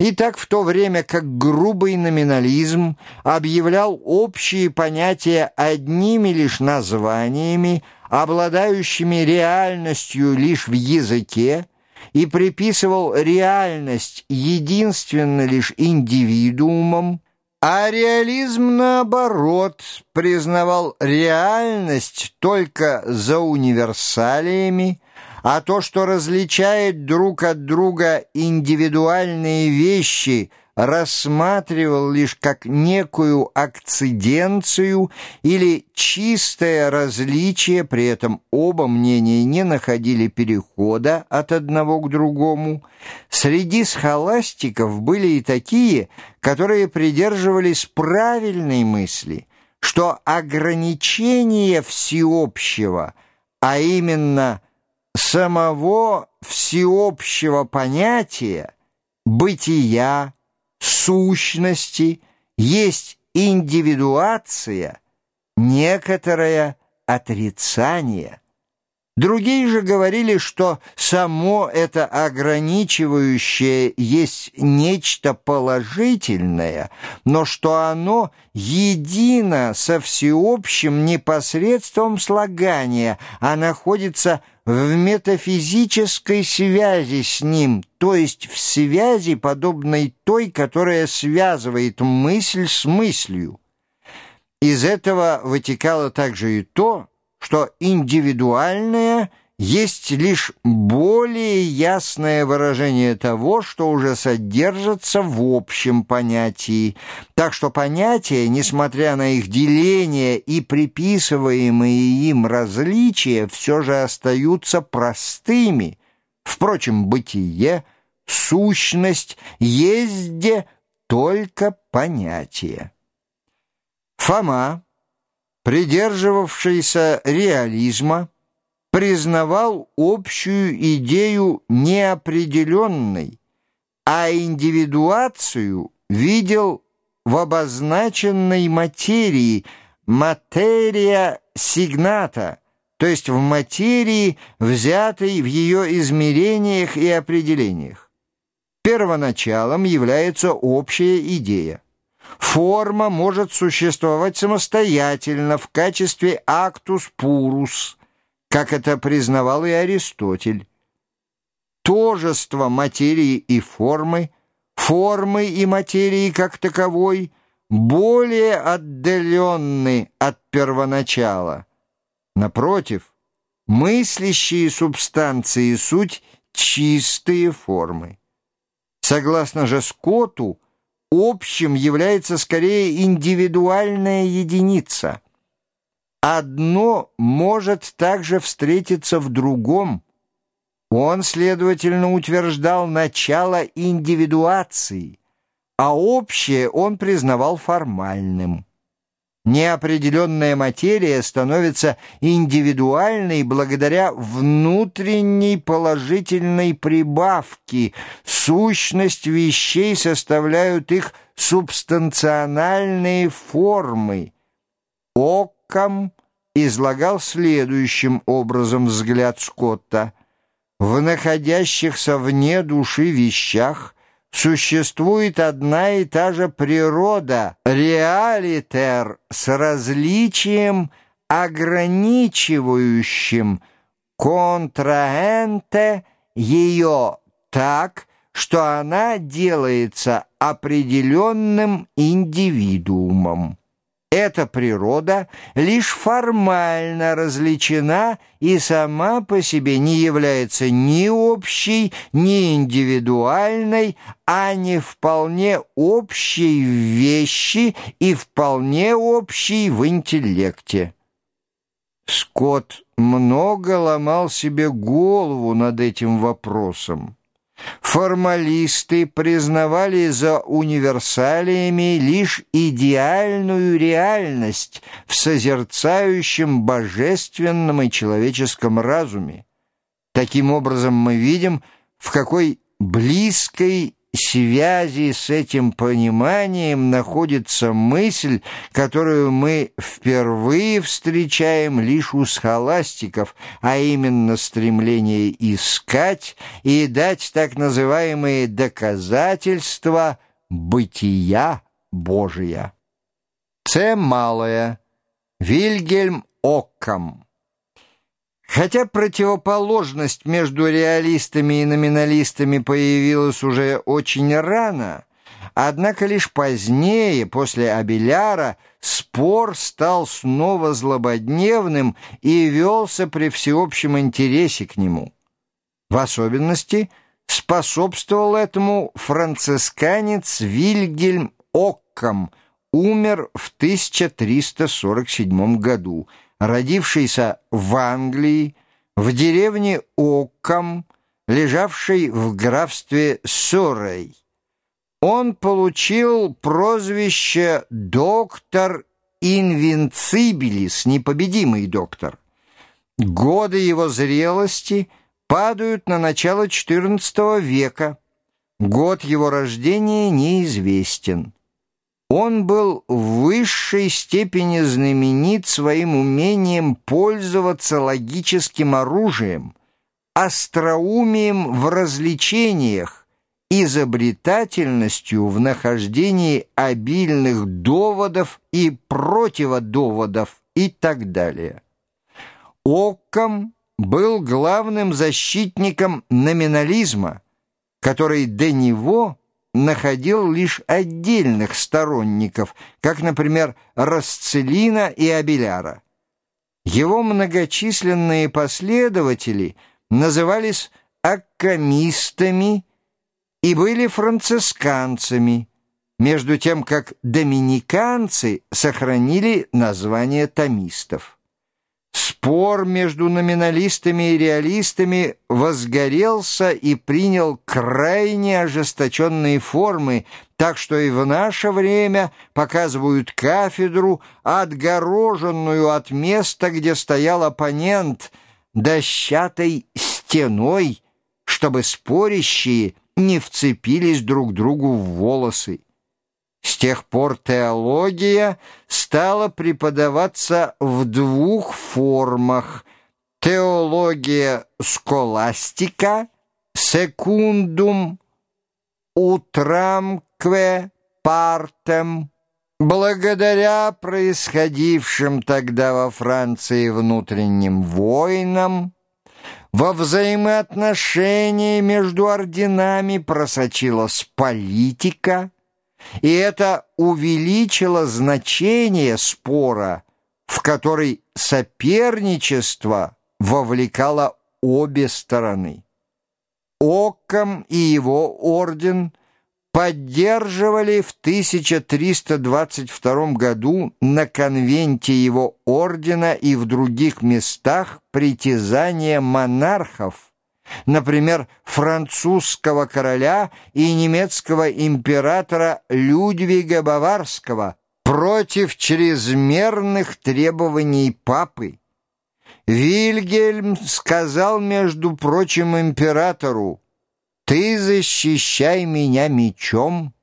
Итак, в то время как грубый номинализм объявлял общие понятия одними лишь названиями, обладающими реальностью лишь в языке, и приписывал реальность единственно лишь индивидуумам, а реализм, наоборот, признавал реальность только за универсалиями, а то, что различает друг от друга индивидуальные вещи, рассматривал лишь как некую акциденцию или чистое различие, при этом оба мнения не находили перехода от одного к другому. Среди схоластиков были и такие, которые придерживались правильной мысли, что ограничение всеобщего, а именно – самого всеобщего понятия бытия, сущности есть индивидуация, некоторое отрицание – Другие же говорили, что само это ограничивающее есть нечто положительное, но что оно едино со всеобщим непосредством слагания, а находится в метафизической связи с ним, то есть в связи, подобной той, которая связывает мысль с мыслью. Из этого вытекало также и то, что индивидуальное есть лишь более ясное выражение того, что уже содержится в общем понятии. Так что понятия, несмотря на их деление и приписываемые им различия, все же остаются простыми. Впрочем, бытие, сущность, езде только понятие. Фома придерживавшийся реализма, признавал общую идею неопределенной, а индивидуацию видел в обозначенной материи, материя сигната, то есть в материи, взятой в ее измерениях и определениях. Первоначалом является общая идея. Форма может существовать самостоятельно в качестве актус пурус, как это признавал и Аристотель. Тожество материи и формы, формы и материи как таковой более отдаленны от первоначала. Напротив, мыслящие субстанции суть чистые формы. Согласно же Скотту, общим является скорее индивидуальная единица. Одно может также встретиться в другом. Он, следовательно, утверждал начало индивидуации, а общее он признавал формальным. Неопределенная материя становится индивидуальной благодаря внутренней положительной прибавке. Сущность вещей составляют их субстанциональные формы. Оккам излагал следующим образом взгляд Скотта. В находящихся вне души вещах существует одна и та же природа, реалитер, с различием, ограничивающим контраэнте ее так, что она делается определенным индивидуумом. Эта природа лишь формально различена и сама по себе не является ни общей, ни индивидуальной, а не вполне общей в вещи и вполне общей в интеллекте. Скотт много ломал себе голову над этим вопросом. Формалисты признавали за универсалиями лишь идеальную реальность в созерцающем божественном и человеческом разуме. Таким образом мы видим, в какой близкой связи с этим пониманием находится мысль, которую мы впервые встречаем лишь у схоластиков, а именно стремление искать и дать так называемые доказательства бытия Божия. С. Малая. Вильгельм Оккам. Хотя противоположность между реалистами и номиналистами появилась уже очень рано, однако лишь позднее, после Абеляра, спор стал снова злободневным и велся при всеобщем интересе к нему. В особенности способствовал этому францисканец Вильгельм Оккам, умер в 1347 году – родившийся в Англии, в деревне Оккам, лежавшей в графстве Суррей. Он получил прозвище «доктор инвинцибилис», непобедимый доктор. Годы его зрелости падают на начало XIV века. Год его рождения неизвестен. Он был в высшей степени знаменит своим умением пользоваться логическим оружием, остроумием в развлечениях, изобретательностью в нахождении обильных доводов и противодоводов и так далее. Оккам был главным защитником номинализма, который до него – находил лишь отдельных сторонников, как, например, Расцелина и Абеляра. Его многочисленные последователи назывались аккамистами и были францисканцами, между тем как доминиканцы сохранили название томистов. Спор между номиналистами и реалистами возгорелся и принял крайне ожесточенные формы, так что и в наше время показывают кафедру, отгороженную от места, где стоял оппонент, дощатой стеной, чтобы спорящие не вцепились друг другу в волосы. С тех пор теология стала преподаваться в двух формах. Теология сколастика, секундум, утрамкве партем. Благодаря происходившим тогда во Франции внутренним войнам, во взаимоотношении между орденами просочилась политика – и это увеличило значение спора, в который соперничество вовлекало обе стороны. Оккам и его орден поддерживали в 1322 году на конвенте его ордена и в других местах притязания монархов, например, французского короля и немецкого императора Людвига Баварского против чрезмерных требований папы. Вильгельм сказал, между прочим, императору, «Ты защищай меня мечом,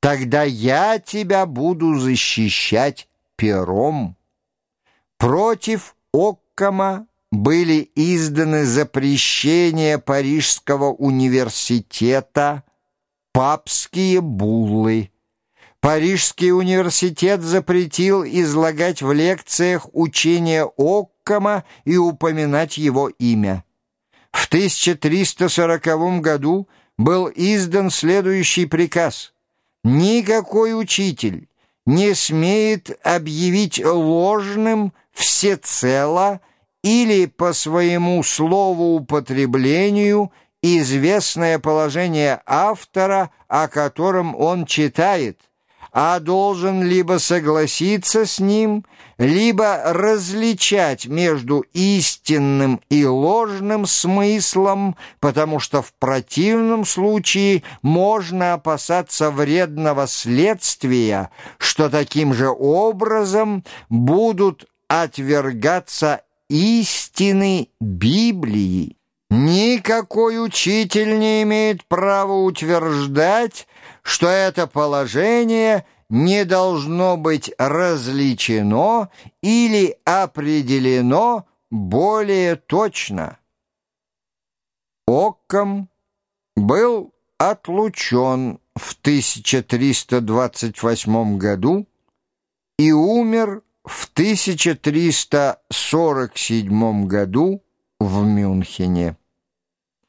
тогда я тебя буду защищать пером». Против Оккама были изданы запрещения Парижского университета, папские буллы. Парижский университет запретил излагать в лекциях учение Оккама и упоминать его имя. В 1340 году был издан следующий приказ. Никакой учитель не смеет объявить ложным всецело или по своему слову употреблению известное положение автора, о котором он читает, а должен либо согласиться с ним, либо различать между истинным и ложным смыслом, потому что в противном случае можно опасаться вредного следствия, что таким же образом будут отвергаться истины Библии. Никакой учитель не имеет права утверждать, что это положение не должно быть различено или определено более точно. Оккам был отлучен в 1328 году и умер в 1347 году в Мюнхене.